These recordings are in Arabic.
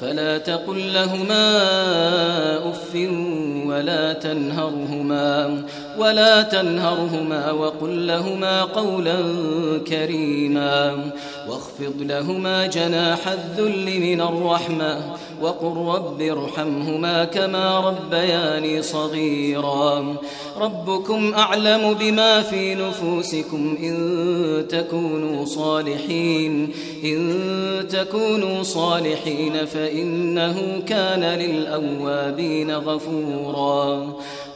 فلا تقل لهما أف ولا تنهرهما ولا تنهرهما وقل لهما قولا كريما واخفض لهما جناح الذل من الرحمة وقل رب ارحمهما كما ربياني صغيرا. ربكم أعلم بما في نفوسكم إن تكونوا صالحين. إن تكونوا صالحين فإنه كان للأوابين غفورا.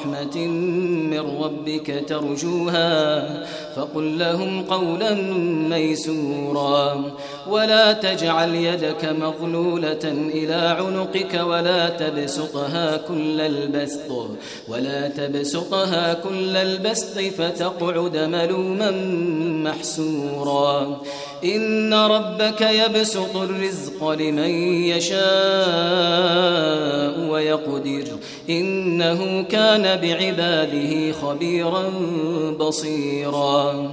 رحمة من ربك ترجوها فقل لهم قولا ميسورا ولا تجعل يدك مغلولة إلى عنقك ولا تبسطها كل البسط ولا تبسطها كل البسط فتقعد ملوما محسورا إن ربك يبسط الرزق لمن يشاء ويقدر إنه كان بعباده خبيرا بصيرا